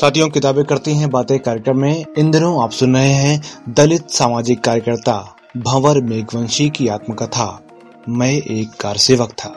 साथियों, किताबें करती हैं, बातें कार्यक्रम में। इन दिनों आप सुन रहे हैं दलित सामाजिक कार्यकर्ता भंवर मेघवंशी की आत्मकथा, मैं एक कार सेवक था।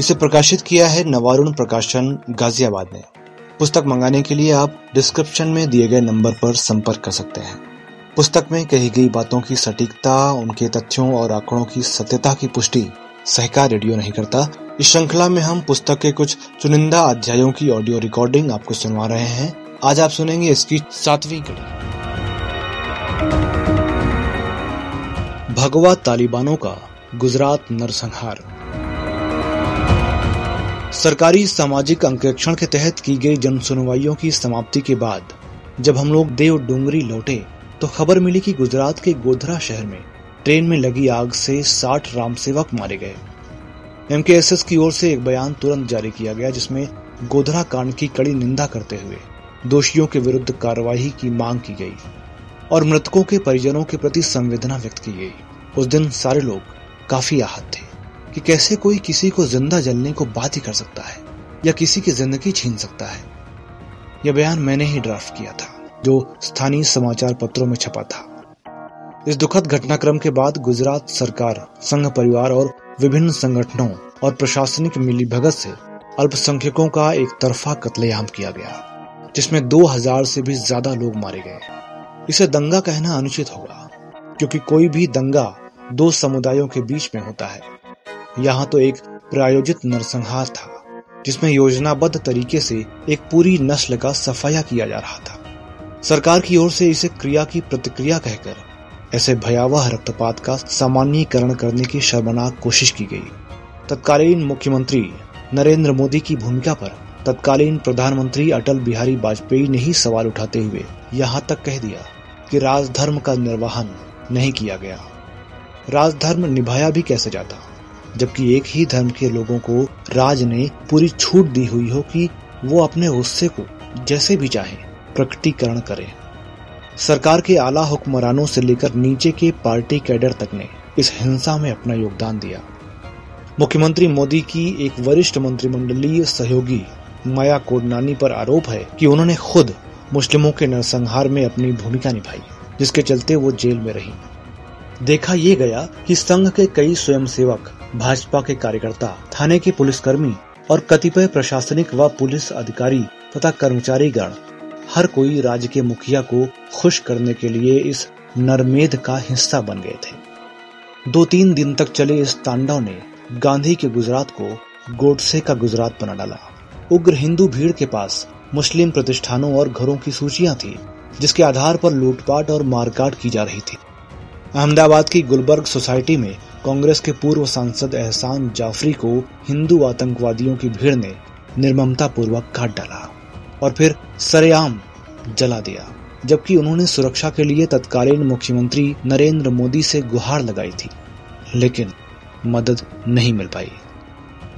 इसे प्रकाशित किया है नवारुण प्रकाशन गाजियाबाद ने। पुस्तक मंगाने के लिए आप डिस्क्रिप्शन में दिए गए नंबर पर संपर्क कर सकते हैं। पुस्तक में कही गई बातों की सटीकता, उनके तथ्यों और आंकड़ों की सत्यता की पुष्टि सहकार रेडियो नहीं करता। इस श्रृंखला में हम पुस्तक के कुछ चुनिंदा अध्यायों की ऑडियो रिकॉर्डिंग आपको सुनवा रहे हैं। आज आप सुनेंगे इसकी सातवीं कड़ी। भगवा तालिबानों का गुजरात नरसंहार। सरकारी सामाजिक अंकेक्षण के तहत की गई जन सुनवाइयों की समाप्ति के बाद, जब हम लोग देव डूंगरी लौटे तो खबर मिली कि गुजरात के गोधरा शहर में ट्रेन में लगी आग से 60 राम सेवक मारे गए। एमकेएसएस की ओर से एक बयान तुरंत जारी किया गया, जिसमें गोधरा कांड की कड़ी निंदा करते हुए दोषियों के विरुद्ध कार्रवाई की मांग की गई और मृतकों के परिजनों के प्रति संवेदना व्यक्त की गई। उस दिन सारे लोग काफ़ी आहत थे कि कैसे कोई किसी को ज़िंदा जलने को बात ही कर सकता है या किसी की ज़िंदगी छीन सकता है। यह बयान मैंने ही ड्राफ्ट किया था, जो स्थानीय समाचार पत्रों में छपा था। इस दुखद घटनाक्रम के बाद गुजरात सरकार, संघ परिवार और विभिन्न संगठनों और प्रशासनिक मिलीभगत से अल्पसंख्यकों का एक तरफा कत्लेआम किया गया। जिसमें 2000 से भी ज़्यादा लोग मारे गए। इसे दंगा कहना अनुचित होगा, क्योंकि कोई भी दंगा दो समुदायों के बीच में होता है। यहाँ तो एक प्रायोजित नरसंहार था, जिसमें योजनाबद्ध तरीके से एक पूरी नस्ल का सफाया किया जा रहा था। सरकार की ओर से इसे क्रिया की प्रतिक्रिया कहकर ऐसे भयावह रक्तपात का सामान्यकरण करने की शर्मनाक कोशिश की गई। तत्कालीन मुख्यमंत्री नरेंद्र मोदी की भूमिका पर तत्कालीन प्रधानमंत्री अटल बिहारी वाजपेयी ने ही सवाल उठाते हुए यहाँ तक कह दिया कि राजधर्म का निर्वहन नहीं किया गया। राजधर्म निभाया भी कैसे जाता? जबकि एक ही धर्म के लोगों को राज ने पूरी छूट दी हुई हो कि वो अपने गुस्से को जैसे भी चाहे प्रकटीकरण करें। सरकार के आला हुक्मरानों से लेकर नीचे के पार्टी कैडर तक ने इस हिंसा में अपना योगदान दिया। मुख्यमंत्री मोदी की एक वरिष्ठ मंत्रिमंडलीय सहयोगी माया कोडनानी पर आरोप है कि उन्होंने खुद मुस्लिमों के नरसंहार में अपनी भूमिका निभाई, जिसके चलते वो जेल में रही। देखा ये गया कि संघ के कई स्वयंसेवक, भाजपा के कार्यकर्ता, थाने के पुलिसकर्मी और कतिपय प्रशासनिक व पुलिस अधिकारी तथा कर्मचारी गण हर कोई राज्य के मुखिया को खुश करने के लिए इस नरमेध का हिस्सा बन गए थे। दो तीन दिन तक चले इस तांडव ने गांधी के गुजरात को गोडसे का गुजरात बना डाला। उग्र हिंदू भीड़ के पास मुस्लिम प्रतिष्ठानों और घरों की सूचियाँ थी, जिसके आधार पर लूटपाट और मारकाट की जा रही थी। अहमदाबाद की गुलबर्ग सोसाइटी में कांग्रेस के पूर्व सांसद एहसान जाफरी को हिंदू आतंकवादियों की भीड़ ने निर्ममता पूर्वक काट डाला और फिर सरेआम जला दिया, जबकि उन्होंने सुरक्षा के लिए तत्कालीन मुख्यमंत्री नरेंद्र मोदी से गुहार लगाई थी, लेकिन मदद नहीं मिल पाई।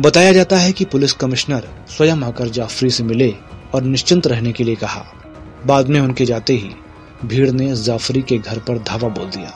बताया जाता है कि पुलिस कमिश्नर स्वयं आकर जाफरी से मिले और निश्चिंत रहने के लिए कहा। बाद में उनके जाते ही भीड़ ने जाफरी के घर पर धावा बोल दिया।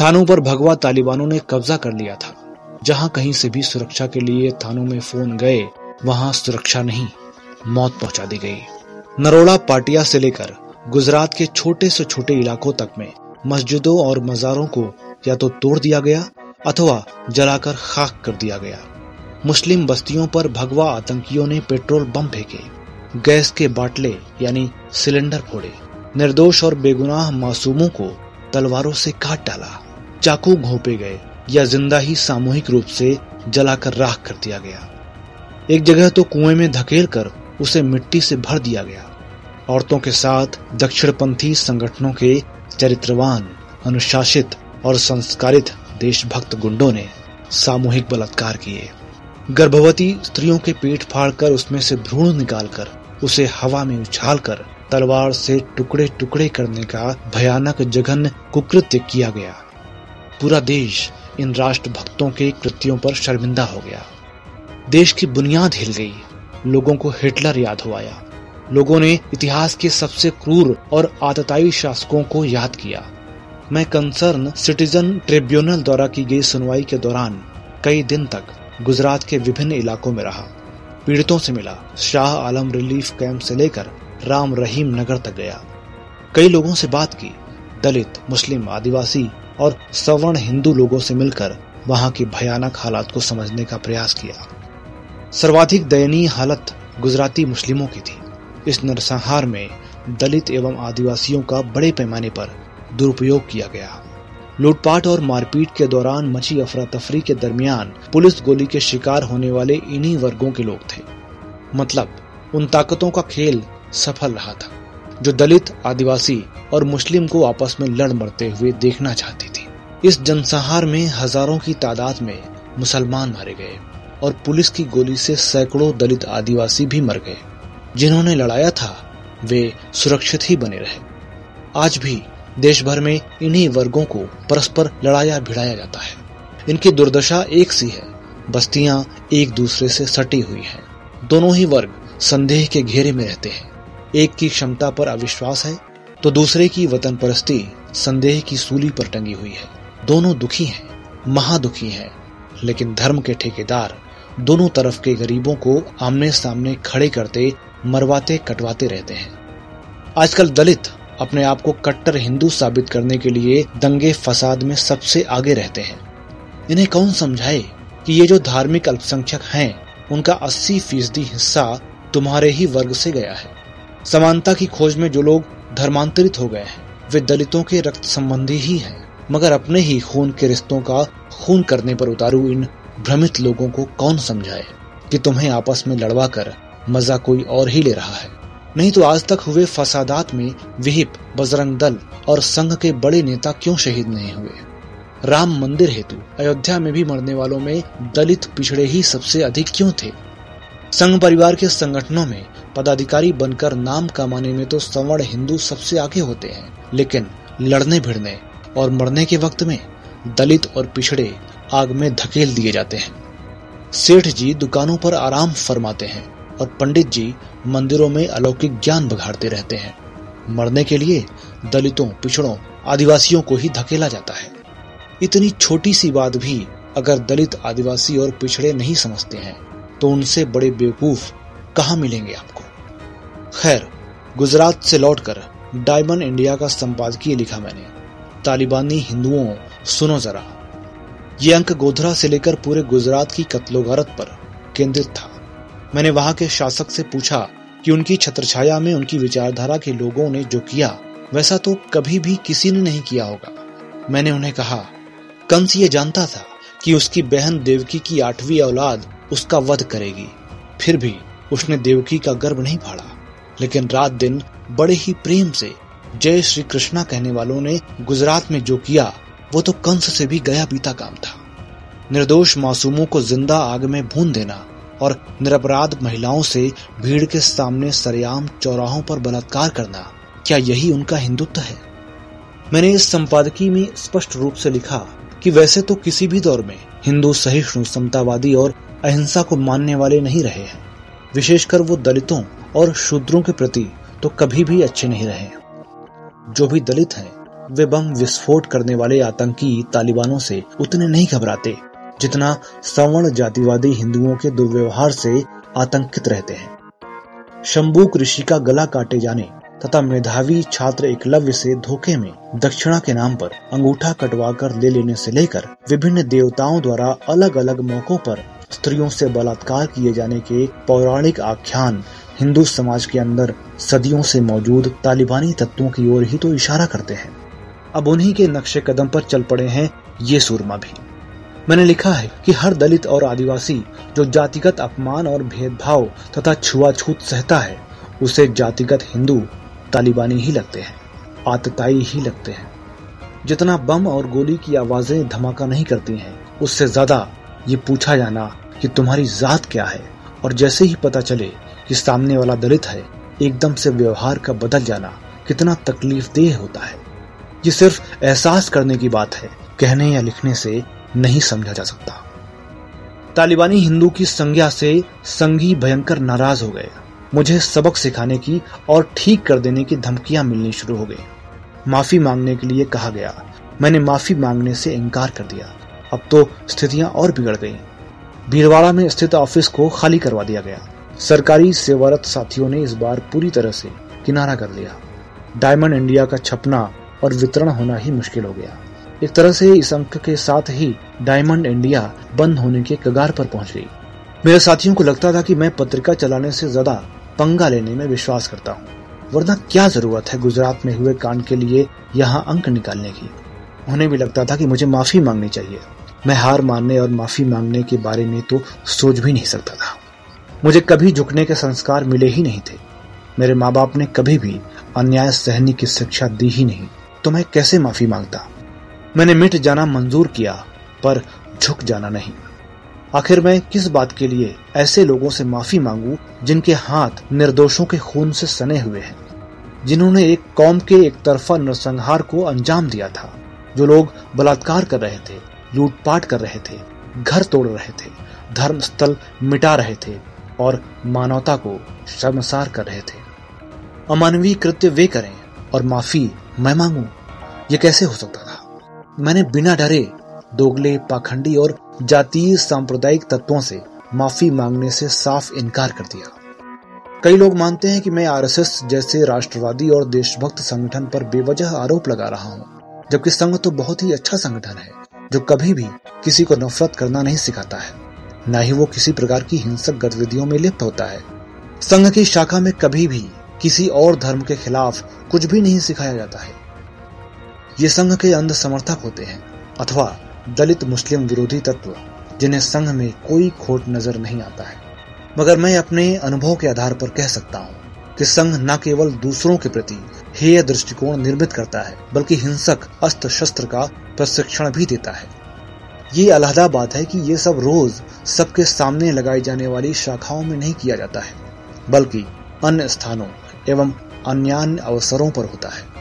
थानों पर भगवा तालिबानों ने कब्जा कर लिया था। जहाँ कहीं से भी सुरक्षा के लिए थानों में फ़ोन गए, वहाँ सुरक्षा नहीं, मौत पहुँचा दी गई। नरोड़ा पाटिया से लेकर गुजरात के छोटे से छोटे इलाकों तक में मस्जिदों और मजारों को या तो तोड़ दिया गया अथवा जलाकर खाक कर दिया गया। मुस्लिम बस्तियों पर भगवा आतंकियों ने पेट्रोल बम फेंके, गैस के बाटले, यानी सिलेंडर फोड़े। निर्दोष और बेगुनाह मासूमों को तलवारों से काट डाला। चाकू घोंपे गए या ज़िंदा ही सामूहिक रूप से जलाकर राख कर दिया गया। एक जगह तो कुएँ में धकेल कर उसे मिट्टी से भर दिया गया। औरतों के साथ दक्षिणपंथी संगठनों के चरित्रवान, अनुशासित और संस्कारित देशभक्त गुंडों ने सामूहिक बलात्कार किए। गर्भवती स्त्रियों के पेट फाड़कर उसमें से भ्रूण निकालकर उसे हवा में उछाल कर तलवार से टुकड़े टुकड़े करने का भयानक जघन्य कुकृत्य किया गया। पूरा देश इन राष्ट्र भक्तों के कृत्यों पर शर्मिंदा हो गया। देश की बुनियाद हिल गई। लोगों को हिटलर याद हो आया। लोगों ने इतिहास के सबसे क्रूर और आतताई शासकों को याद किया। मैं कंसर्न सिटीजन ट्रिब्यूनल द्वारा की गई सुनवाई के दौरान कई दिन तक गुजरात के विभिन्न इलाकों में रहा। पीड़ितों से मिला। शाह आलम रिलीफ कैंप से लेकर राम रहीम नगर तक गया। कई लोगों से बात की। दलित, मुस्लिम, आदिवासी और सवर्ण हिंदू लोगों से मिलकर वहाँ की भयानक हालात को समझने का प्रयास किया। सर्वाधिक दयनीय हालत गुजराती मुस्लिमों की थी। इस नरसंहार में दलित एवं आदिवासियों का बड़े पैमाने पर दुरुपयोग किया गया। लूटपाट और मारपीट के दौरान मची अफरा तफरी के दरमियान पुलिस गोली के शिकार होने वाले इन्हीं वर्गों के लोग थे। मतलब उन ताकतों का खेल सफल रहा था, जो दलित, आदिवासी और मुस्लिम को आपस में लड़ मरते हुए देखना चाहती थी। इस जनसंहार में हज़ारों की तादाद में मुसलमान मारे गए और पुलिस की गोली से सैकड़ों दलित आदिवासी भी मर गए। जिन्होंने लड़ाया था, वे सुरक्षित ही बने रहे। आज भी देश भर में इन्हीं वर्गों को परस्पर लड़ाया भिड़ाया जाता है। इनकी दुर्दशा एक सी है। बस्तियाँ एक दूसरे से सटी हुई हैं। दोनों ही वर्ग संदेह के घेरे में रहते हैं। एक की क्षमता पर अविश्वास है तो दूसरे की वतन परस्ती संदेह की सूली पर टंगी हुई है। दोनों दुखी हैं, महादुखी हैं, लेकिन धर्म के ठेकेदार दोनों तरफ़ के गरीबों को आमने सामने खड़े करते मरवाते कटवाते रहते हैं। आजकल दलित अपने आप को कट्टर हिंदू साबित करने के लिए दंगे फसाद में सबसे आगे रहते हैं। इन्हें कौन समझाए कि ये जो धार्मिक अल्पसंख्यक हैं, उनका 80 फ़ीसदी हिस्सा तुम्हारे ही वर्ग से गया है। समानता की खोज में जो लोग धर्मांतरित हो गए हैं, वे दलितों के रक्त संबंधी ही हैं, मगर अपने ही खून के रिश्तों का खून करने पर उतारू इन भ्रमित लोगों को कौन समझाए कि तुम्हें आपस में लड़वा कर मज़ा कोई और ही ले रहा है? नहीं तो आज तक हुए फसादात में विहिप, बजरंग दल और संघ के बड़े नेता क्यों शहीद नहीं हुए? राम मंदिर हेतु अयोध्या में भी मरने वालों में दलित पिछड़े ही सबसे अधिक क्यों थे? संघ परिवार के संगठनों में पदाधिकारी बनकर नाम कमाने में तो सवर्ण हिंदू सबसे आगे होते हैं, लेकिन लड़ने भिड़ने और मरने के वक्त में दलित और पिछड़े आग में धकेल दिए जाते हैं। सेठ जी दुकानों पर आराम फरमाते हैं। और पंडित जी मंदिरों में अलौकिक ज्ञान बघाड़ते रहते हैं। मरने के लिए दलितों, पिछड़ों, आदिवासियों को ही धकेला जाता है। इतनी छोटी सी बात भी अगर दलित, आदिवासी और पिछड़े नहीं समझते हैं तो उनसे बड़े बेवकूफ़ कहा मिलेंगे आपको? खैर, गुजरात से लौटकर डायमंड इंडिया का संपादकीय लिखा मैंने। तालिबानी हिंदुओं, सुनो जरा। ये अंक गोधरा से लेकर पूरे गुजरात की कत्लोगारत पर केंद्रित था। मैंने वहाँ के शासक से पूछा कि उनकी छत्रछाया में उनकी विचारधारा के लोगों ने जो किया, वैसा तो कभी भी किसी ने नहीं किया होगा। मैंने उन्हें कहा, कंस ये जानता था कि उसकी बहन देवकी की आठवीं औलाद उसका वध करेगी। फिर भी उसने देवकी का गर्भ नहीं फाड़ा। लेकिन रात दिन बड़े ही प्रेम से जय श्री कृष्णा कहने वालों ने गुजरात में जो किया, वो तो कंस से भी गया बीता काम था। निर्दोष मासूमों को ज़िंदा आग में भून देना और निरपराध महिलाओं से भीड़ के सामने सरेआम चौराहों पर बलात्कार करना, क्या यही उनका हिंदुत्व है? मैंने इस संपादकी में स्पष्ट रूप से लिखा कि वैसे तो किसी भी दौर में हिंदू सहिष्णु, समतावादी और अहिंसा को मानने वाले नहीं रहे हैं। विशेषकर वो दलितों और शूद्रों के प्रति तो कभी भी अच्छे नहीं रहे। जो भी दलित हैं, वे बम विस्फोट करने वाले आतंकी तालिबानों से उतने नहीं घबराते। जितना सवर्ण जातिवादी हिंदुओं के दुर्व्यवहार से आतंकित रहते हैं। शंभुक ऋषि का गला काटे जाने तथा मेधावी छात्र एकलव्य से धोखे में दक्षिणा के नाम पर अंगूठा कटवा कर ले लेने से लेकर विभिन्न देवताओं द्वारा अलग अलग मौकों पर स्त्रियों से बलात्कार किए जाने के पौराणिक आख्यान हिंदू समाज के अंदर सदियों से मौजूद तालिबानी तत्वों की ओर ही तो इशारा करते हैं। अब उन्हीं के नक्शे कदम पर चल पड़े हैं ये सूरमा भी। मैंने लिखा है कि हर दलित और आदिवासी जो जातिगत अपमान और भेदभाव तथा छुआछूत सहता है, उसे जातिगत हिंदू तालिबानी ही लगते हैं, आतताई ही लगते हैं। जितना बम और गोली की आवाज़ें धमाका नहीं करती हैं, उससे ज़्यादा ये पूछा जाना कि तुम्हारी जात क्या है? और जैसे ही पता चले कि सामने वाला दलित है, एकदम से व्यवहार का बदल जाना कितना तकलीफ़ देह होता है। ये सिर्फ़ एहसास करने की बात है, कहने या लिखने से नहीं समझा जा सकता। तालिबानी हिंदू की संज्ञा से संघी भयंकर नाराज़ हो गए। मुझे सबक सिखाने की और ठीक कर देने की धमकियाँ मिलनी शुरू हो गई। माफ़ी मांगने के लिए कहा गया। मैंने माफ़ी मांगने से इनकार कर दिया। अब तो स्थितियाँ और बिगड़ गईं। भीलवाड़ा में स्थित ऑफ़िस को खाली करवा दिया गया। सरकारी सेवारत साथियों ने इस बार पूरी तरह से किनारा कर लिया। डायमंड इंडिया का छपना और वितरण होना ही मुश्किल हो गया। एक तरह से इस अंक के साथ ही डायमंड इंडिया बंद होने के कगार पर पहुँच गई। मेरे साथियों को लगता था कि मैं पत्रिका चलाने से ज़्यादा पंगा लेने में विश्वास करता हूँ। वरना क्या ज़रूरत है गुजरात में हुए कांड के लिए यहाँ अंक निकालने की? उन्हें भी लगता था कि मुझे माफ़ी मांगनी चाहिए। मैं हार मानने और माफ़ी मांगने के बारे में तो सोच भी नहीं सकता था। मुझे कभी झुकने के संस्कार मिले ही नहीं थे। मेरे माँ बाप ने कभी भी अन्याय सहने की शिक्षा दी ही नहीं। तो मैं कैसे माफ़ी माँगता? मैंने मिट जाना मंजूर किया, पर झुक जाना नहीं। आखिर मैं किस बात के लिए ऐसे लोगों से माफ़ी मांगू, जिनके हाथ निर्दोषों के खून से सने हुए हैं, जिन्होंने एक कौम के एक तरफा नरसंहार को अंजाम दिया था, जो लोग बलात्कार कर रहे थे, लूटपाट कर रहे थे, घर तोड़ रहे थे धर्म स्थल मिटा रहे थे, और मानवता को शर्मसार कर रहे थे। अमानवीय कृत्य वे करें, और माफ़ी मैं मांगू, ये कैसे हो सकता था? मैंने बिना डरे दोगले, पाखंडी और जातीय सांप्रदायिक तत्वों से माफ़ी मांगने से साफ़ इनकार कर दिया। कई लोग मानते हैं कि मैं आरएसएस जैसे राष्ट्रवादी और देशभक्त संगठन पर बेवजह आरोप लगा रहा हूँ, जबकि संघ तो बहुत ही अच्छा संगठन है, जो कभी भी किसी को नफरत करना नहीं सिखाता है, न ही वो किसी प्रकार की हिंसक गतिविधियों में लिप्त होता है। संघ की शाखा में कभी भी किसी और धर्म के खिलाफ कुछ भी नहीं सिखाया जाता है। ये संघ के अंध समर्थक होते हैं, अथवा दलित मुस्लिम विरोधी तत्व, जिन्हें संघ में कोई खोट नज़र नहीं आता है। मगर मैं अपने अनुभव के आधार पर कह सकता हूँ कि संघ न केवल दूसरों के प्रति हेय दृष्टिकोण निर्मित करता है, बल्कि हिंसक अस्त्र शस्त्र का प्रशिक्षण भी देता है। ये अलहदा बात है कि ये सब रोज सबके सामने लगाई जाने वाली शाखाओं में नहीं किया जाता है, बल्कि अन्य स्थानों एवं अन्य अवसरों पर होता है।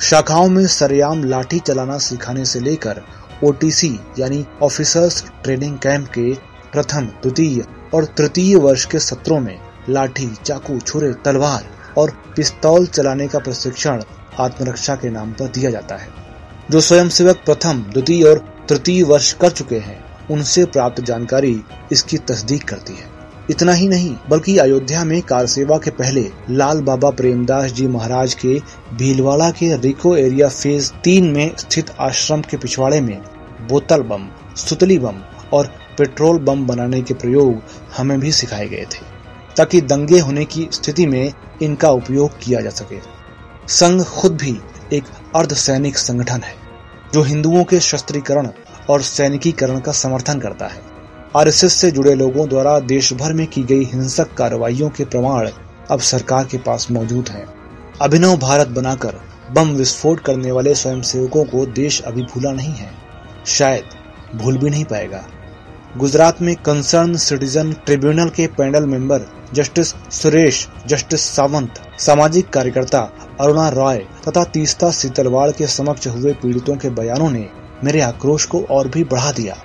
शाखाओं में सरेआम लाठी चलाना सिखाने से लेकर ओटीसी यानी ऑफिसर्स ट्रेनिंग कैंप के प्रथम, द्वितीय और तृतीय वर्ष के सत्रों में लाठी, चाकू, छुरे, तलवार और पिस्तौल चलाने का प्रशिक्षण आत्मरक्षा के नाम पर दिया जाता है। जो स्वयंसेवक प्रथम, द्वितीय और तृतीय वर्ष कर चुके हैं, उनसे प्राप्त जानकारी इसकी तस्दीक करती है। इतना ही नहीं, बल्कि अयोध्या में कार सेवा के पहले लाल बाबा प्रेमदास जी महाराज के भीलवाड़ा के रिको एरिया फ़ेज़ तीन में स्थित आश्रम के पिछवाड़े में बोतल बम, सुतली बम और पेट्रोल बम बनाने के प्रयोग हमें भी सिखाए गए थे, ताकि दंगे होने की स्थिति में इनका उपयोग किया जा सके। संघ खुद भी एक अर्ध सैनिक संगठन है, जो हिंदुओं के शस्त्रीकरण और सैनिकीकरण का समर्थन करता है। आरएसएस से जुड़े लोगों द्वारा देश भर में की गई हिंसक कार्रवाइयों के प्रमाण अब सरकार के पास मौजूद हैं। अभिनव भारत बनाकर बम विस्फोट करने वाले स्वयंसेवकों को देश अभी भूला नहीं है शायद भूल भी नहीं पाएगा गुजरात में कंसर्न सिटीजन ट्रिब्यूनल के panel member justice Suresh, justice Sawant, सामाजिक कार्यकर्ता अरुणा रॉय तथा तीस्ता सीतलवाड़ के समक्ष हुए पीड़ितों के बयानों ने मेरे आक्रोश को और भी बढ़ा दिया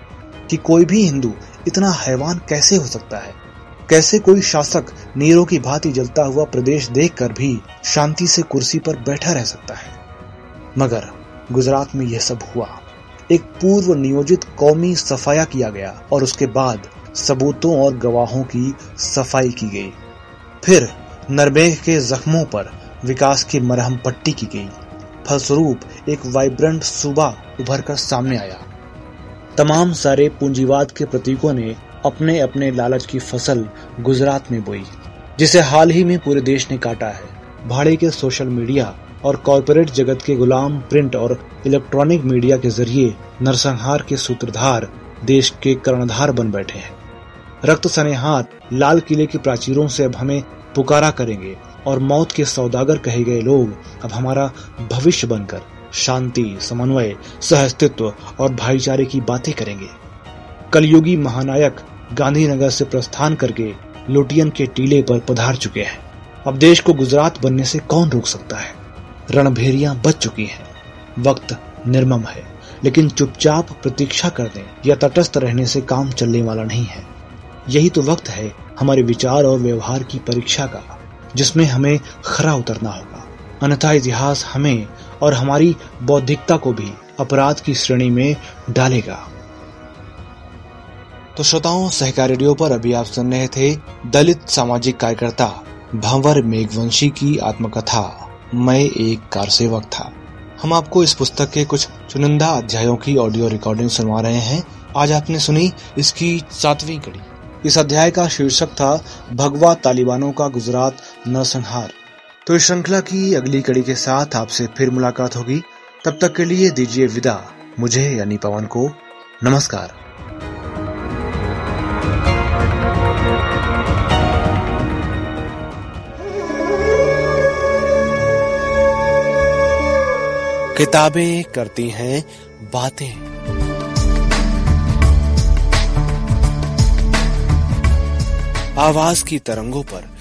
कि कोई भी हिंदू इतना हैवान कैसे हो सकता है? कैसे कोई शासक नीरों की भांति जलता हुआ प्रदेश देखकर भी शांति से कुर्सी पर बैठा रह सकता है? मगर गुजरात में यह सब हुआ। एक पूर्व नियोजित कौमी सफाया किया गया और उसके बाद सबूतों और गवाहों की सफ़ाई की गई। फिर नरमेघ के जख्मों पर विकास की मरहम पट्टी की गई। फलस्वरूप एक वाइब्रेंट सूबा उभर कर सामने आया। तमाम सारे पूंजीवाद के प्रतीकों ने अपने अपने लालच की फ़सल गुजरात में बोई, जिसे हाल ही में पूरे देश ने काटा है। भाड़े के सोशल मीडिया और कॉरपोरेट जगत के गुलाम प्रिंट और इलेक्ट्रॉनिक मीडिया के ज़रिए नरसंहार के सूत्रधार देश के कर्णधार बन बैठे हैं। रक्त सने हाथ लाल किले के प्राचीरों से अब हमें पुकारा करेंगे और मौत के सौदागर कहे गए लोग अब हमारा भविष्य बनकर शांति, समन्वय, सहअस्तित्व और भाईचारे की बातें करेंगे। कलयुगी महानायक गांधीनगर से प्रस्थान करके लोटियन के टीले पर पधार चुके हैं। अब देश को गुजरात बनने से कौन रोक सकता है? रणभेरियाँ बच चुकी हैं। वक्त निर्मम है, लेकिन चुपचाप प्रतीक्षा कर दें या तटस्थ रहने से काम चलने वाला नहीं है। यही तो वक्त है हमारे विचार और व्यवहार की परीक्षा का, जिसमें हमें खरा उतरना होगा। अन्यथा इतिहास हमें और हमारी बौद्धिकता को भी अपराध की श्रेणी में डालेगा। तो श्रोताओं, सहकार रेडियो पर अभी आप सुन रहे थे दलित सामाजिक कार्यकर्ता भंवर मेघवंशी की आत्मकथा, मैं एक कार सेवक था। हम आपको इस पुस्तक के कुछ चुनिंदा अध्यायों की ऑडियो रिकॉर्डिंग सुनवा रहे हैं। आज आपने सुनी इसकी सातवीं कड़ी। इस अध्याय का शीर्षक था, भगवा तालिबानों का गुजरात नरसंहार। तो इस श्रृंखला की अगली कड़ी के साथ आपसे फिर मुलाकात होगी। तब तक के लिए दीजिए विदा। मुझे यानी पवन को नमस्कार। किताबें करती हैं बातें। आवाज़ की तरंगों पर